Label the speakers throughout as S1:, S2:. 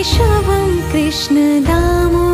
S1: केशवं कृष्णदामोदरं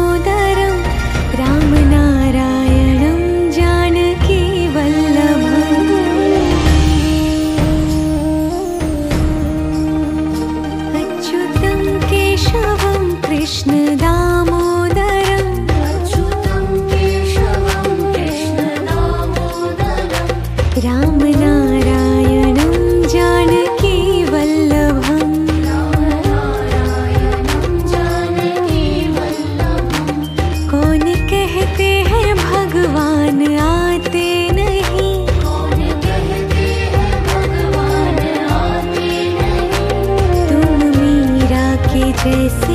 S1: que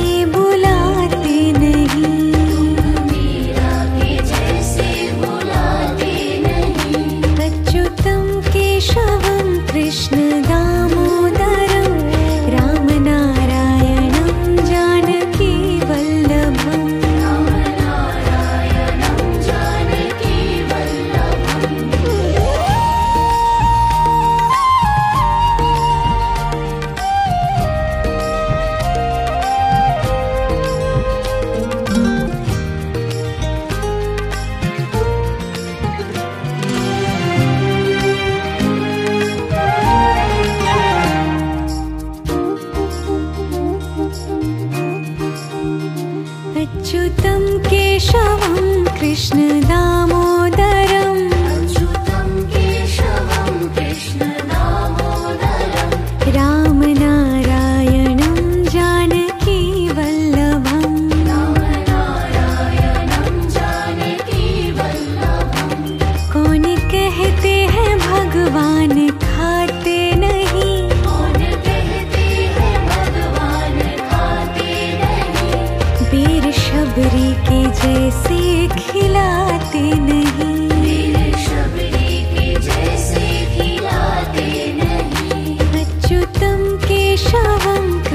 S1: अच्युतं केशवं कृष्णदामोदरम्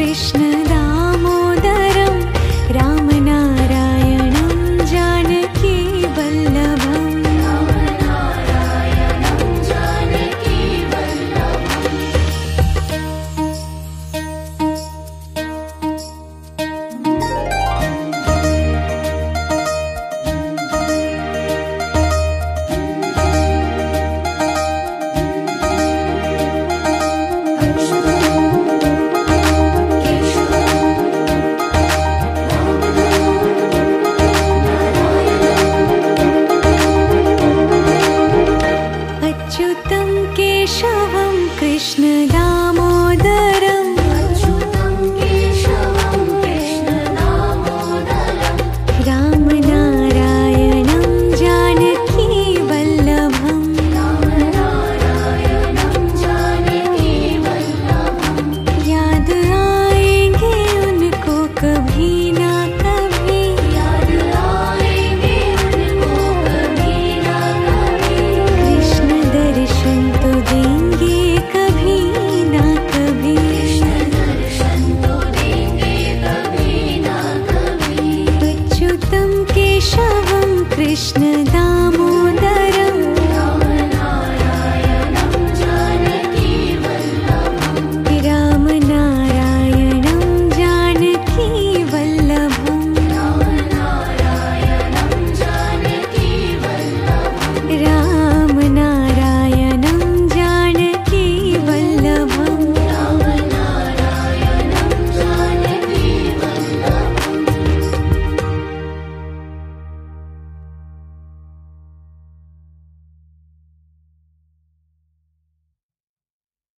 S1: कृष्णदामोदरम्